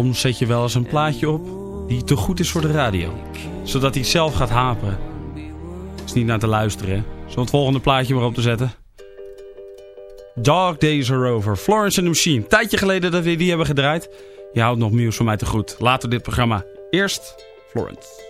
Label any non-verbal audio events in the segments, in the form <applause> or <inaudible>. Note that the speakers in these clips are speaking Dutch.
soms zet je wel eens een plaatje op die te goed is voor de radio. Zodat hij zelf gaat haperen. Is niet naar te luisteren, hè? Het volgende plaatje maar op te zetten? Dog Days Are Over. Florence and the Machine. Tijdje geleden dat we die hebben gedraaid. Je houdt nog nieuws van mij te goed. Later dit programma. Eerst Florence.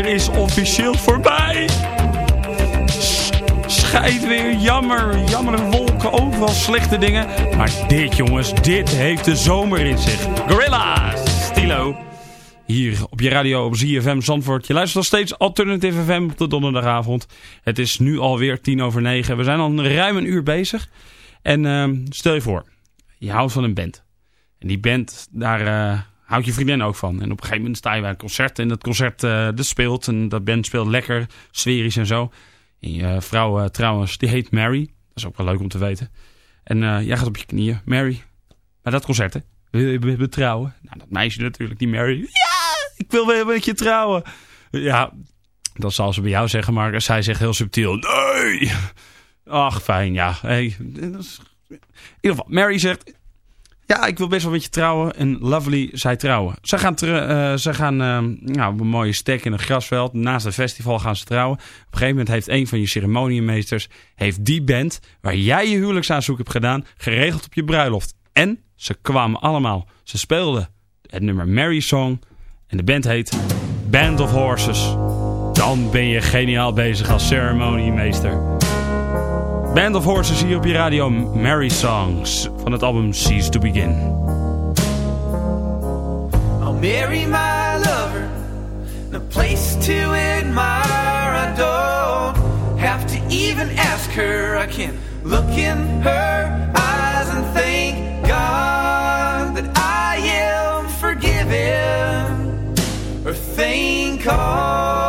Is officieel voorbij. Schijt weer, jammer, jammer wolken, overal slechte dingen. Maar dit jongens, dit heeft de zomer in zich. Gorilla's, Stilo. Hier op je radio op ZFM Zandvoort. Je luistert nog steeds Alternative FM op de donderdagavond. Het is nu alweer tien over negen. We zijn al ruim een uur bezig. En uh, stel je voor, je houdt van een band. En die band, daar uh, houdt je vriendin ook van. En op een gegeven moment sta je bij een concert. En dat concert uh, speelt. En dat band speelt lekker, sferisch en zo. En je vrouw trouwens, die heet Mary. Dat is ook wel leuk om te weten. En jij gaat op je knieën. Mary, bij dat concert hè. Wil je me trouwen? Nou, dat meisje natuurlijk, die Mary. Ja, ik wil weer met je trouwen. Ja, dat zal ze bij jou zeggen, maar zij zegt heel subtiel. Nee! Ach, fijn, ja. Hey, in ieder geval, Mary zegt... Ja, ik wil best wel met je trouwen. En Lovely, zij trouwen. Ze gaan, uh, ze gaan uh, nou, op een mooie stek in een grasveld. Naast het festival gaan ze trouwen. Op een gegeven moment heeft een van je ceremoniemeesters... heeft die band, waar jij je huwelijksaanzoek hebt gedaan... geregeld op je bruiloft. En ze kwamen allemaal. Ze speelden het nummer Mary Song. En de band heet Band of Horses. Dan ben je geniaal bezig als ceremoniemeester. Band of Horses hier op je radio Mary Songs van het album Cease to Begin. I'll marry my lover, no place to admire. I don't have to even ask her. I can look in her eyes and thank God that I am forgiven. Or thank all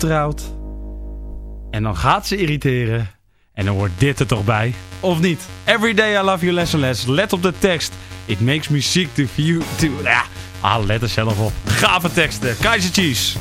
getrouwd. En dan gaat ze irriteren. En dan wordt dit er toch bij. Of niet? Every day I love you less and less. Let op de tekst. It makes me sick to view... To, ah, let er zelf op. Gave teksten. Kaiser Cheese.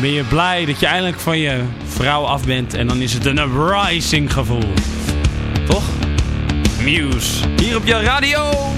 Ben je blij dat je eindelijk van je vrouw af bent. En dan is het een uprising gevoel. Toch? Muse. Hier op je radio.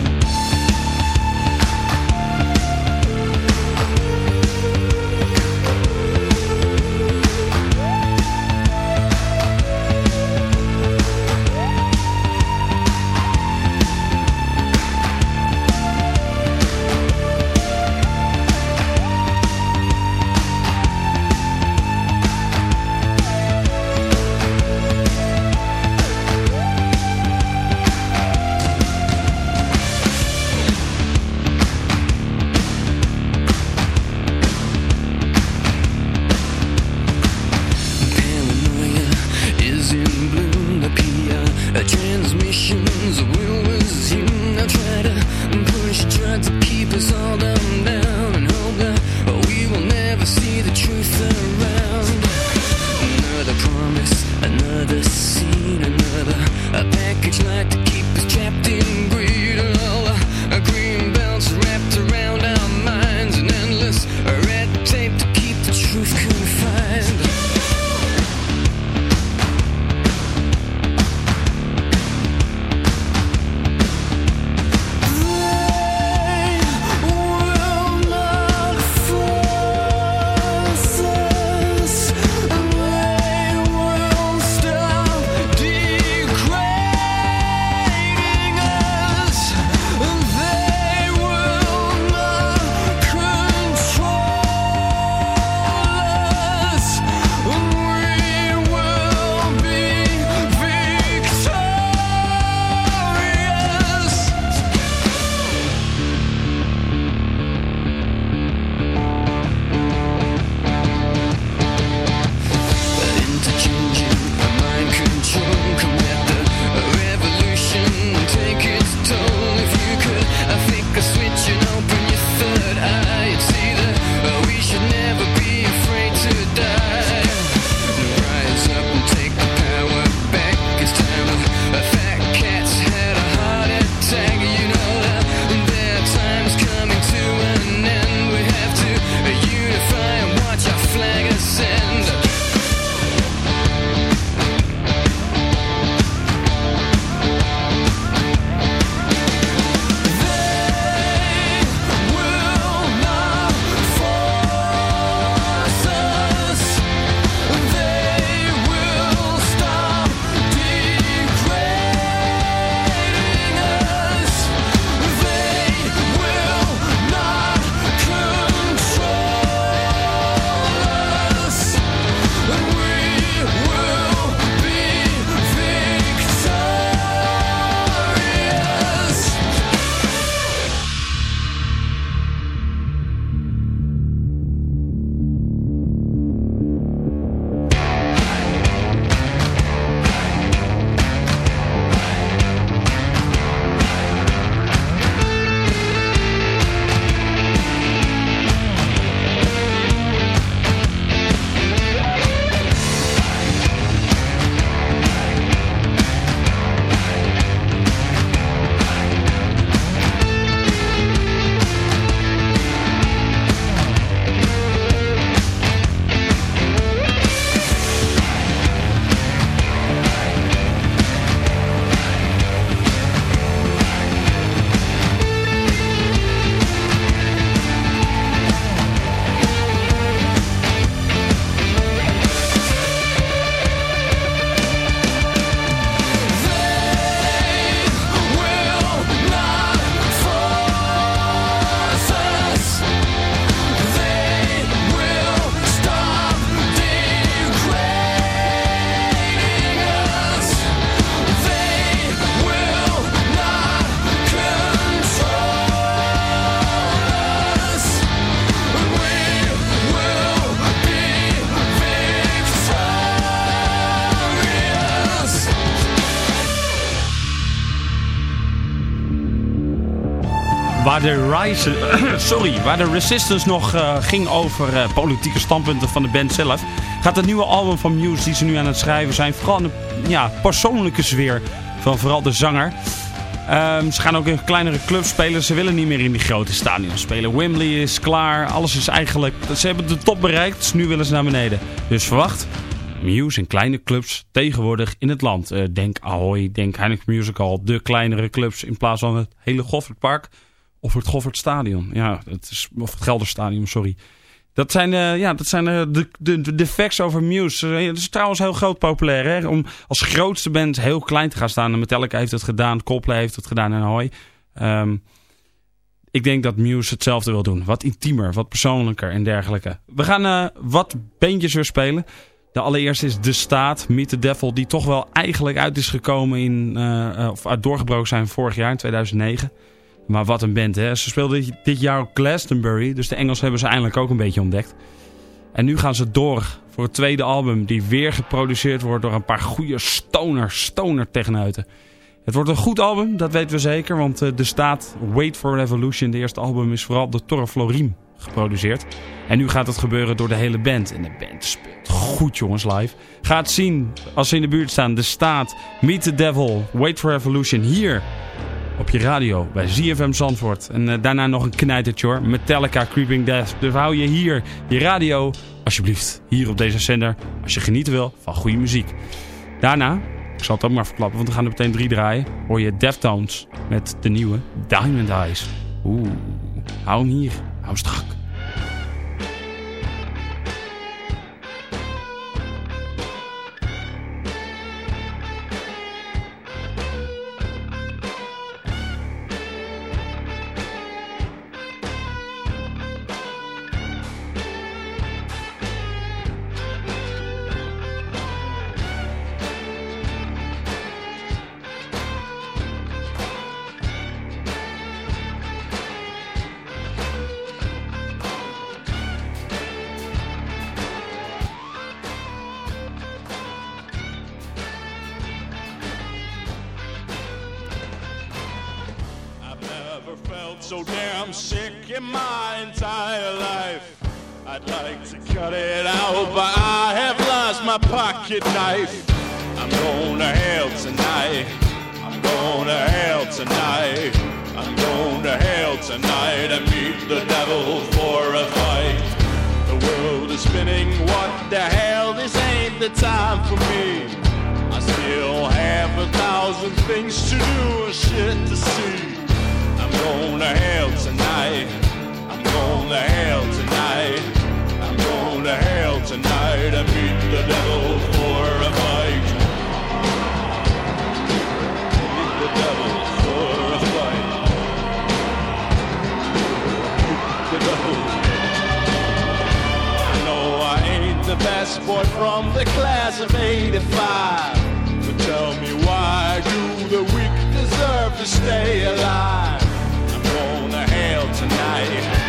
De <clears throat> sorry, waar de Resistance nog uh, ging over uh, politieke standpunten van de band zelf, gaat het nieuwe album van Muse die ze nu aan het schrijven zijn vooral een ja, persoonlijke sfeer van vooral de zanger. Ehm, ze gaan ook in kleinere clubs spelen. Ze willen niet meer in die grote stadions spelen. Wembley is klaar. Alles is eigenlijk... Ze hebben de top bereikt, dus nu willen ze naar beneden. Dus verwacht Muse in kleine clubs tegenwoordig in het land. Uh, denk Ahoy, denk Heineken Musical. De kleinere clubs in plaats van het hele Goffertpark. Of het Goffertstadion. Ja, is, of het Gelderstadion, sorry. Dat zijn, uh, ja, dat zijn uh, de, de, de facts over Muse. het is trouwens heel groot populair. Hè? Om als grootste band heel klein te gaan staan. Metallica heeft het gedaan. Coldplay heeft het gedaan en Ahoy. Um, ik denk dat Muse hetzelfde wil doen. Wat intiemer, wat persoonlijker en dergelijke. We gaan wat bandjes weer spelen. De allereerste is De Staat, Meet the Devil, die toch wel eigenlijk uit is gekomen in, of uit doorgebroken zijn vorig jaar, in 2009. Maar wat een band, hè. Ze speelden dit jaar op Glastonbury, dus de Engels hebben ze eindelijk ook een beetje ontdekt. En nu gaan ze door voor het tweede album, die weer geproduceerd wordt door een paar goede stoner, stoner techneuten. Het wordt een goed album, dat weten we zeker, want uh, De Staat, Wait for Revolution, de eerste album, is vooral door Torre Florim geproduceerd. En nu gaat het gebeuren door de hele band. En de band speelt goed jongens live. Ga het zien als ze in de buurt staan. De Staat, Meet the Devil, Wait for Evolution. Hier op je radio bij ZFM Zandvoort. En uh, daarna nog een knijtertje hoor. Metallica, Creeping Death. Dus hou je hier je radio alsjeblieft hier op deze zender. Als je genieten wil van goede muziek. Daarna, ik zal het ook maar verklappen want we gaan er meteen drie draaien. Hoor je Deftones met de nieuwe Diamond Eyes. Oeh, hou hem hier. Hou strak. So damn sick in my entire life. I'd like to cut it out, but I have lost my pocket knife. I'm going to hell tonight. I'm going to hell tonight. I'm going to hell tonight and meet the devil for a fight. The world is spinning, what the hell? This ain't the time for me. I still have a thousand things to do and shit to see. To hell tonight. I'm going to hell tonight. I'm going to hell tonight and meet the devil for a fight. Meet the devil for a fight. Meet the devil. No, I ain't the best boy from the class of 85. But tell me why do the weak deserve to stay alive? tonight.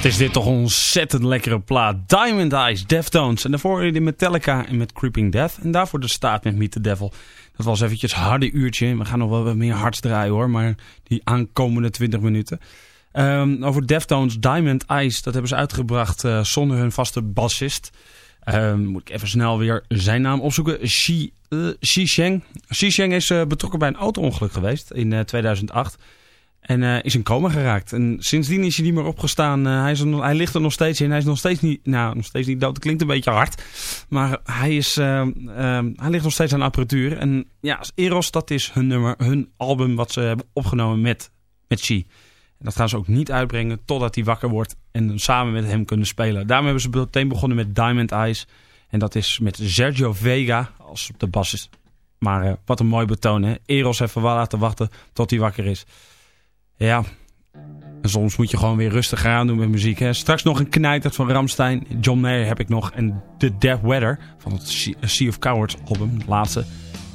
Wat is dit toch een ontzettend lekkere plaat. Diamond Eyes, Deftones. En daarvoor in Metallica en met Creeping Death. En daarvoor de staat met Meet the Devil. Dat was eventjes harde uurtje. We gaan nog wel wat meer hards draaien hoor. Maar die aankomende 20 minuten. Um, over Deftones, Diamond Eyes. Dat hebben ze uitgebracht uh, zonder hun vaste bassist. Um, moet ik even snel weer zijn naam opzoeken. Xi, uh, Sheng. Xi Sheng is uh, betrokken bij een auto-ongeluk geweest in 2008. En uh, is in coma geraakt. En sindsdien is hij niet meer opgestaan. Uh, hij, is er, hij ligt er nog steeds in. Hij is nog steeds niet, nou, nog steeds niet dood. Dat klinkt een beetje hard. Maar hij, is, uh, hij ligt nog steeds aan apparatuur. En ja, Eros, dat is hun nummer, hun album wat ze hebben opgenomen met, met She. En dat gaan ze ook niet uitbrengen totdat hij wakker wordt. En samen met hem kunnen spelen. Daarom hebben ze meteen begonnen met Diamond Eyes. En dat is met Sergio Vega als de bassist. Maar wat een mooi betoon, hè. Eros wel laten wachten tot hij wakker is. Ja, soms moet je gewoon weer rustig aan doen met muziek. Hè. Straks nog een knijtert van Ramstein. John Mayer heb ik nog. En The Dead Weather van het Sea of Cowards album, het laatste.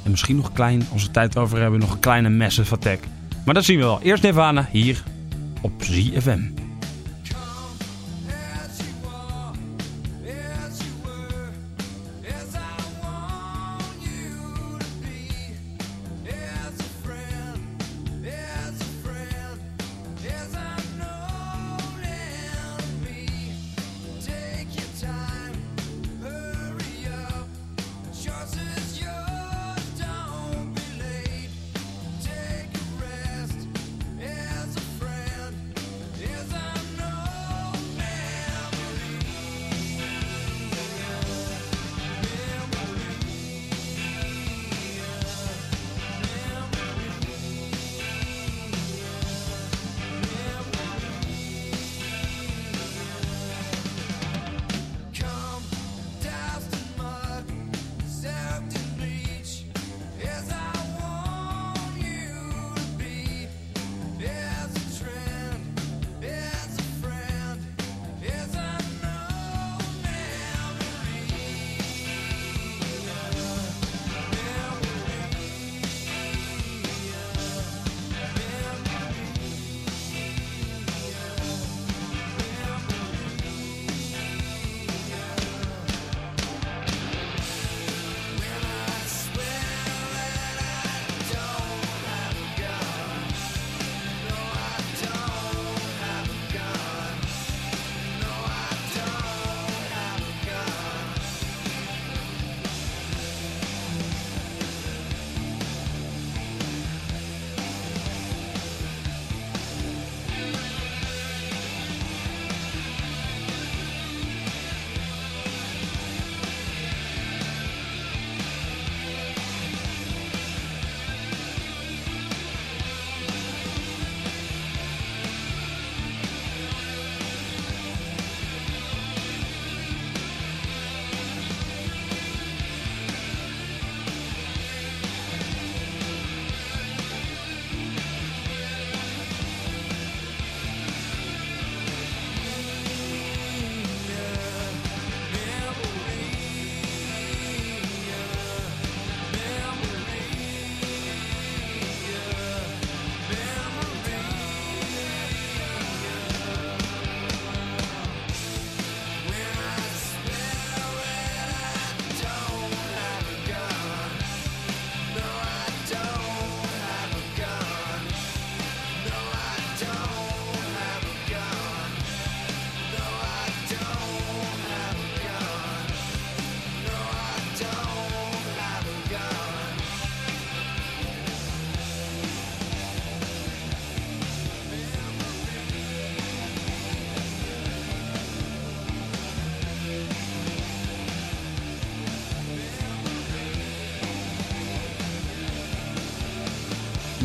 En misschien nog klein, als we tijd over hebben, nog een kleine Massive Attack. Maar dat zien we wel. Eerst Nirvana, hier op ZFM.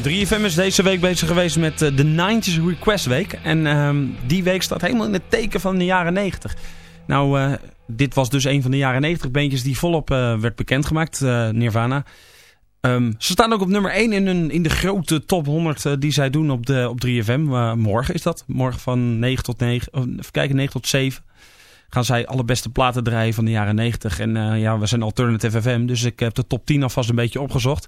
Drie fm is deze week bezig geweest met uh, de 90s Request Week. En uh, die week staat helemaal in het teken van de jaren 90. Nou, uh, dit was dus een van de jaren 90 beentjes die volop uh, werd bekendgemaakt, Nirvana. Um, ze staan ook op nummer 1 in, hun, in de grote top 100 die zij doen op, de, op 3FM. morgen is dat. Morgen van 9 tot 9. Oh, even kijken, 9 tot 7 gaan zij alle beste platen draaien van de jaren 90. En ja, we zijn Alternative FM, dus ik heb de top 10 alvast een beetje opgezocht.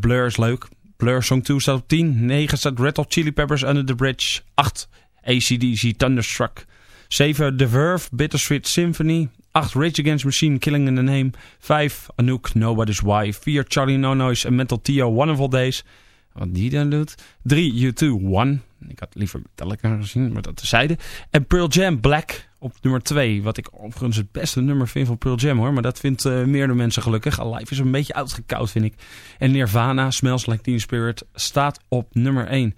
Blur is leuk. Blur Song 2 staat op 10. 9 staat Red Hot Chili Peppers Under the Bridge. 8 ACDC Thunderstruck. 7. The Verve, Bittersweet Symphony. 8. Rage Against Machine, Killing in the Name. 5. Anouk, Nobody's Why. 4. Charlie No Noise en Mental Tio, Wonderful Days. Wat die dan doet. 3. U2, One. Ik had liever Metallica gezien, maar dat tezijde. En Pearl Jam, Black op nummer 2. Wat ik overigens het beste nummer vind van Pearl Jam hoor. Maar dat vindt uh, meerdere mensen gelukkig. Alive is een beetje uitgekoud vind ik. En Nirvana, Smells Like Teen Spirit, staat op nummer 1.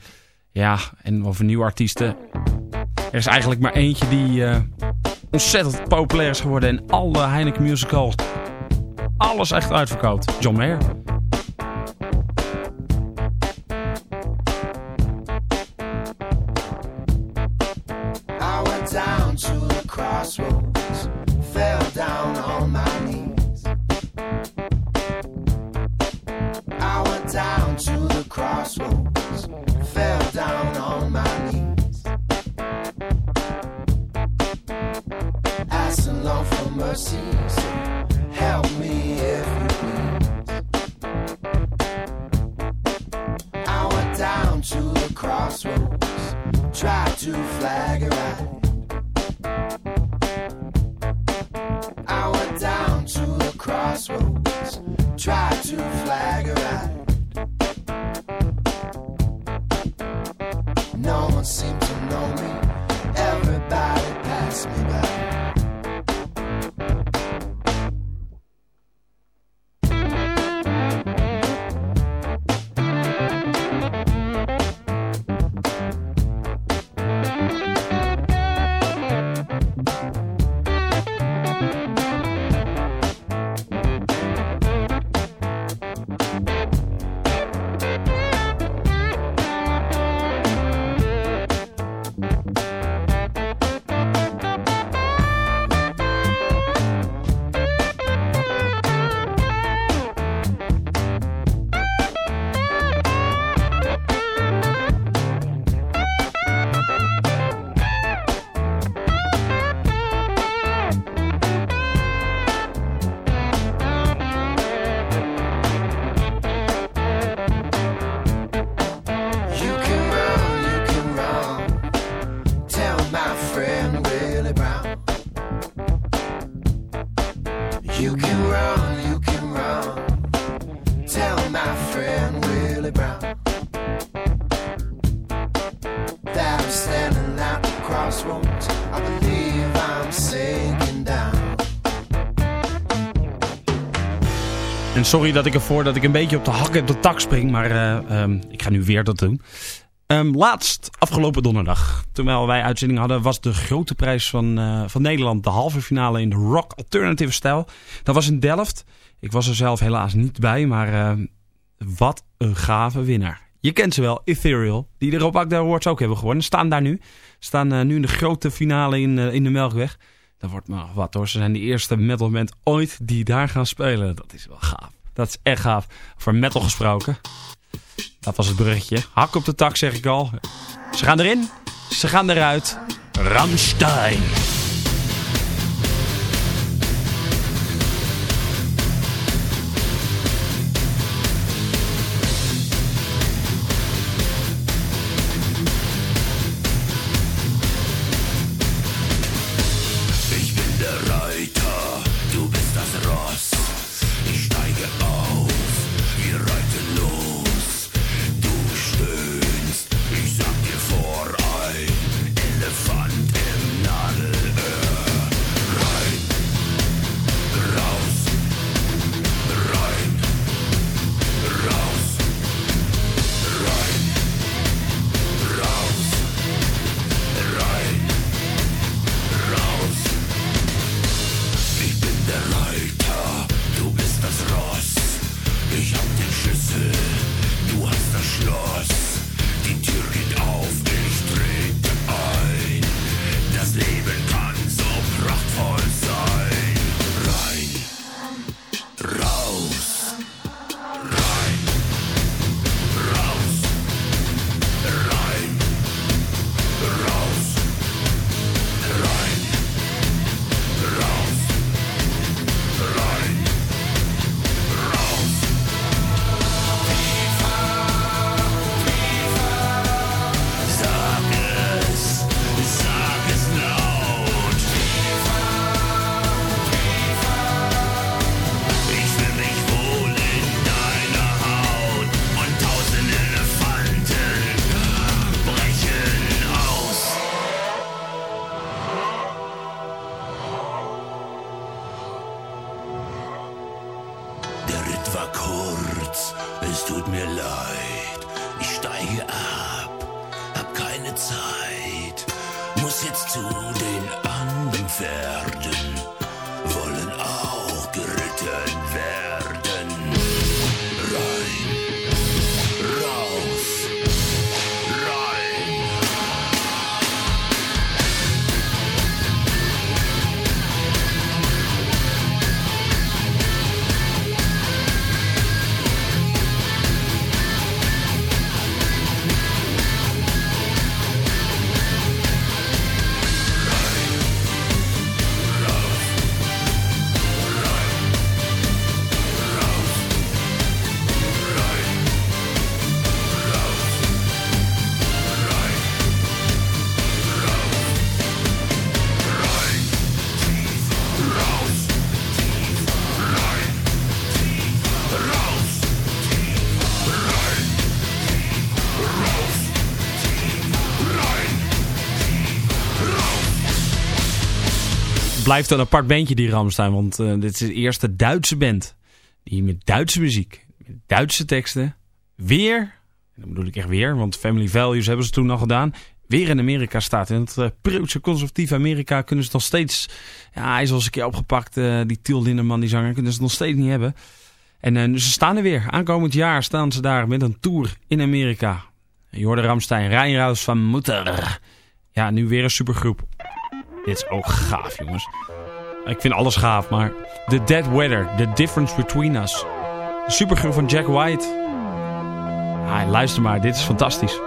Ja, en over nieuwe artiesten. Er is eigenlijk maar eentje die uh, ontzettend populair is geworden. En alle Heineken musicals. Alles echt uitverkoopt. John Mayer. Crossroads, fell down on my knees. I went down to the crossroads, fell down on my knees. Asking Lord for mercy, so help me if you please. I went down to the crossroads, tried to flag a ride. Crossroads, try to flag sorry dat ik ervoor dat ik een beetje op de hak op de tak spring. Maar uh, um, ik ga nu weer dat doen. Um, laatst, afgelopen donderdag, terwijl wij uitzending hadden, was de grote prijs van, uh, van Nederland. De halve finale in de rock alternative stijl. Dat was in Delft. Ik was er zelf helaas niet bij, maar uh, wat een gave winnaar. Je kent ze wel, Ethereal, die de Rob Akda Awards ook hebben gewonnen. Staan daar nu. Staan nu in de grote finale in, in de Melkweg. Dat wordt maar wat hoor. Ze zijn de eerste metalband ooit die daar gaan spelen. Dat is wel gaaf. Dat is echt gaaf. Voor metal gesproken. Dat was het bruggetje. Hak op de tak zeg ik al. Ze gaan erin. Ze gaan eruit. Ramstein. Blijft een apart bandje die Ramstein. Want eh, dit is de eerste Duitse band. Die met Duitse muziek, met Duitse teksten, weer, en dan bedoel ik echt weer, want Family Values hebben ze toen al gedaan, weer in Amerika staat. In het uh, preutse conservatieve Amerika kunnen ze nog steeds, ja hij is al eens een keer opgepakt, eh, die Til Lindemann, die zanger, kunnen ze nog steeds niet hebben. En ze staan er weer. Aankomend jaar staan ze daar met een tour in Amerika. Je hoorde Ramstein, Rijnraus van Mutter. Ja, nu weer een supergroep. Dit is ook gaaf, jongens. Ik vind alles gaaf, maar... The Dead Weather, The Difference Between Us. De supergroep van Jack White. Ah, luister maar, dit is fantastisch.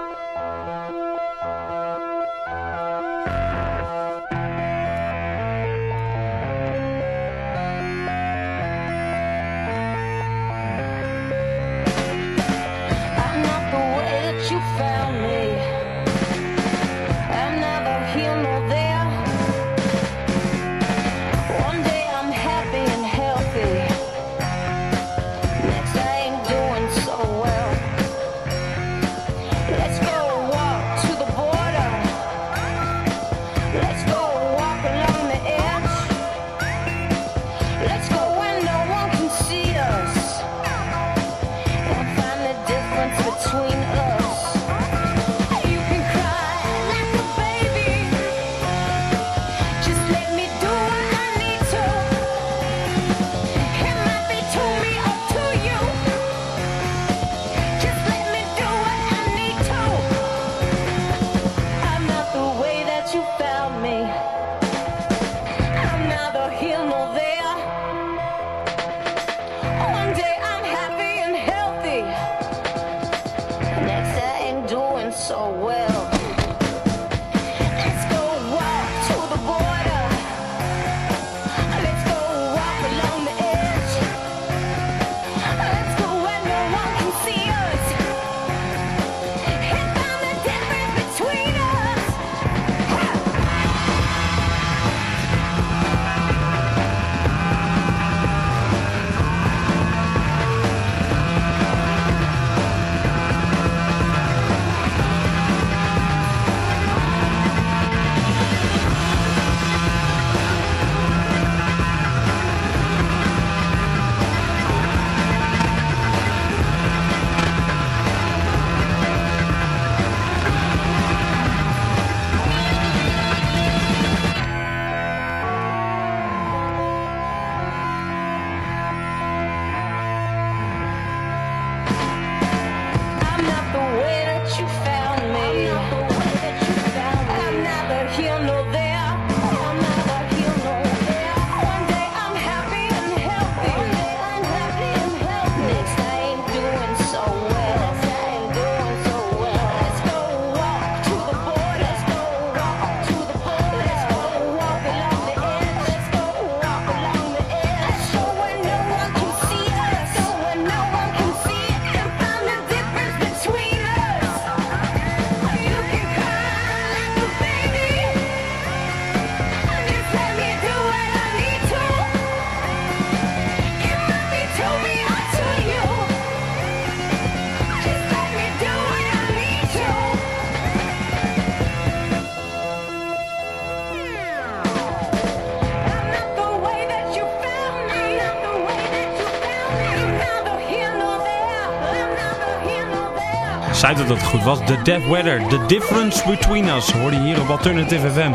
Zei dat het goed was. The Deaf Weather, The Difference Between Us. Hoorde je hier op Alternative FM.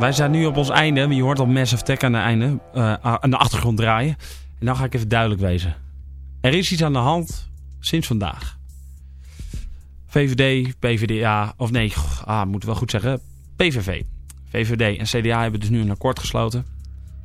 Wij zijn nu op ons einde. Je hoort al Massive Tech aan de, einde, uh, aan de achtergrond draaien. En dan ga ik even duidelijk wezen. Er is iets aan de hand sinds vandaag. VVD, PVDA, of nee, ah, moet wel goed zeggen, PVV. VVD en CDA hebben dus nu een akkoord gesloten.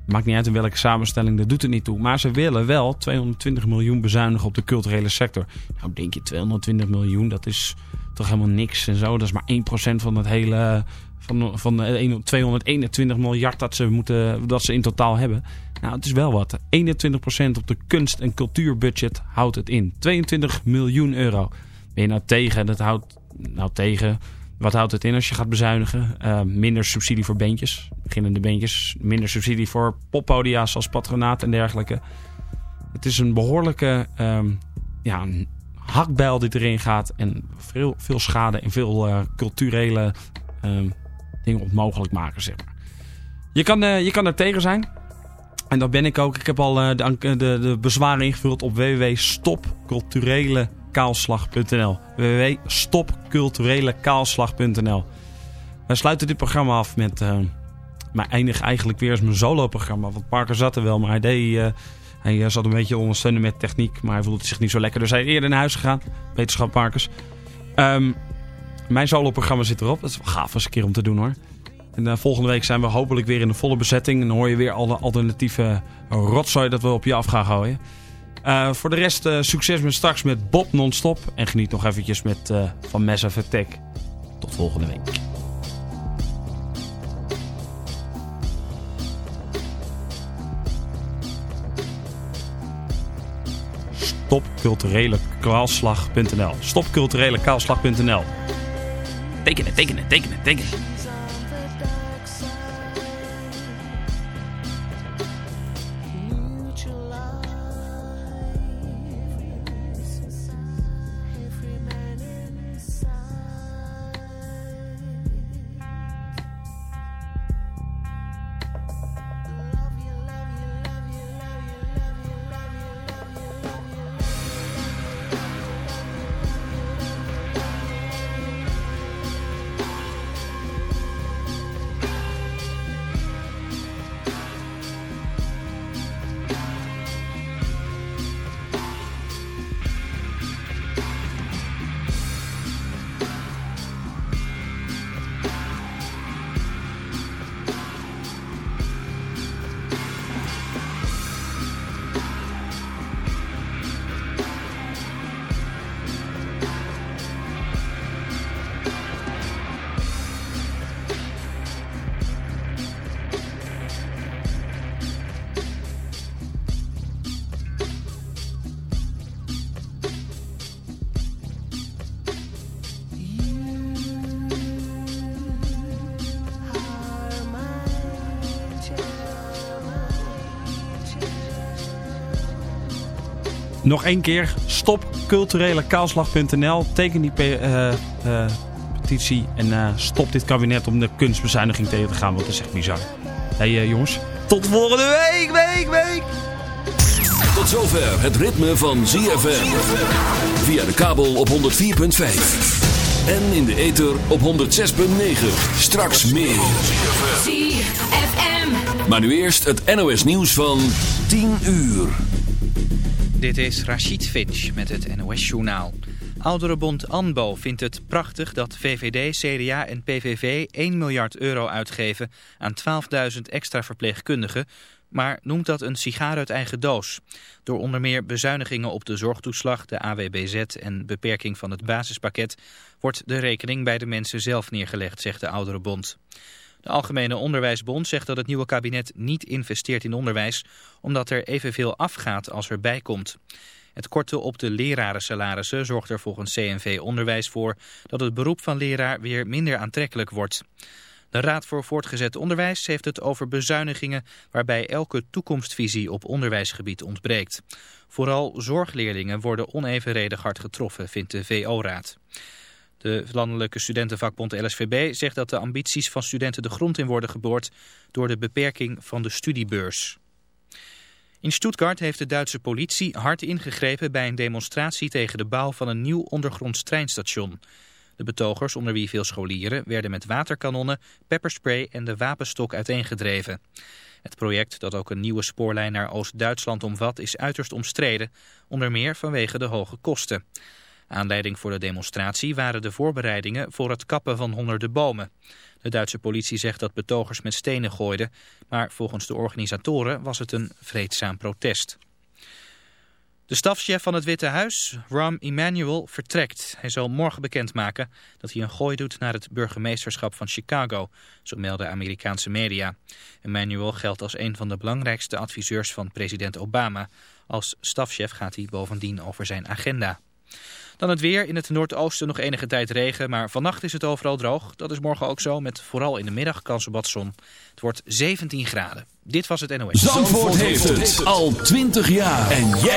Maakt niet uit in welke samenstelling, dat doet het niet toe. Maar ze willen wel 220 miljoen bezuinigen op de culturele sector. Nou denk je 220 miljoen, dat is toch helemaal niks en zo. Dat is maar 1% van het hele, van, van de 221 miljard dat ze, moeten, dat ze in totaal hebben. Nou, het is wel wat. 21% op de kunst- en cultuurbudget houdt het in. 22 miljoen euro. Ben je nou tegen? Dat houdt nou tegen. Wat houdt het in als je gaat bezuinigen? Uh, minder subsidie voor bandjes, beginnende bandjes. Minder subsidie voor poppodia's zoals patronaat en dergelijke. Het is een behoorlijke um, ja, een hakbijl die erin gaat. En veel, veel schade en veel uh, culturele um, dingen onmogelijk maken, zeg maar. Je kan, uh, je kan er tegen zijn. En dat ben ik ook. Ik heb al de, de, de bezwaren ingevuld op www.stopculturele.nl kaalslag.nl. www.stopculturelekaalslag.nl Wij sluiten dit programma af met... Uh, maar eindig eigenlijk weer eens mijn solo-programma. Want Parker zat er wel, maar hij deed... Uh, hij uh, zat een beetje ondersteunen met techniek, maar hij voelde zich niet zo lekker. Dus hij is eerder naar huis gegaan. Wetenschap Parkers. Um, mijn solo-programma zit erop. Dat is wel gaaf eens een keer om te doen hoor. En uh, volgende week zijn we hopelijk weer in de volle bezetting. En dan hoor je weer alle alternatieve rotzooi dat we op je af gaan gooien. Uh, voor de rest uh, succes met straks met Bob non-stop. En geniet nog eventjes met, uh, van Massive Attack. Tot volgende week. Stopculturelekaalslag.nl Stopculturelekaalslag.nl Tekenen, tekenen, tekenen, tekenen. Nog één keer. Stop culturelekaalslag.nl. Teken die uh, uh, petitie. En uh, stop dit kabinet om de kunstbezuiniging tegen te gaan. Want dat is echt bizar. Hé hey, jongens. Tot volgende week, week, week. Tot zover het ritme van ZFM. Via de kabel op 104.5. En in de ether op 106.9. Straks meer. ZFM. Maar nu eerst het NOS nieuws van 10 uur. Dit is Rachid Finch met het NOS-journaal. Ouderenbond ANBO vindt het prachtig dat VVD, CDA en PVV 1 miljard euro uitgeven aan 12.000 extra verpleegkundigen, maar noemt dat een sigaar uit eigen doos. Door onder meer bezuinigingen op de zorgtoeslag, de AWBZ en beperking van het basispakket wordt de rekening bij de mensen zelf neergelegd, zegt de Ouderenbond. De Algemene Onderwijsbond zegt dat het nieuwe kabinet niet investeert in onderwijs, omdat er evenveel afgaat als er bij komt. Het korten op de lerarensalarissen zorgt er volgens CNV Onderwijs voor dat het beroep van leraar weer minder aantrekkelijk wordt. De Raad voor Voortgezet Onderwijs heeft het over bezuinigingen waarbij elke toekomstvisie op onderwijsgebied ontbreekt. Vooral zorgleerlingen worden onevenredig hard getroffen, vindt de VO-raad. De landelijke studentenvakbond LSVB zegt dat de ambities van studenten de grond in worden geboord door de beperking van de studiebeurs. In Stuttgart heeft de Duitse politie hard ingegrepen bij een demonstratie tegen de bouw van een nieuw ondergronds treinstation. De betogers, onder wie veel scholieren, werden met waterkanonnen, pepperspray en de wapenstok uiteengedreven. Het project, dat ook een nieuwe spoorlijn naar Oost-Duitsland omvat, is uiterst omstreden, onder meer vanwege de hoge kosten. Aanleiding voor de demonstratie waren de voorbereidingen voor het kappen van honderden bomen. De Duitse politie zegt dat betogers met stenen gooiden, maar volgens de organisatoren was het een vreedzaam protest. De stafchef van het Witte Huis, Rahm Emanuel, vertrekt. Hij zal morgen bekendmaken dat hij een gooi doet naar het burgemeesterschap van Chicago, zo melden Amerikaanse media. Emanuel geldt als een van de belangrijkste adviseurs van president Obama. Als stafchef gaat hij bovendien over zijn agenda. Dan het weer. In het noordoosten nog enige tijd regen, maar vannacht is het overal droog. Dat is morgen ook zo, met vooral in de middag kans op wat zon. Het wordt 17 graden. Dit was het NOS. Zandvoort, heeft het al 20 jaar. En jij...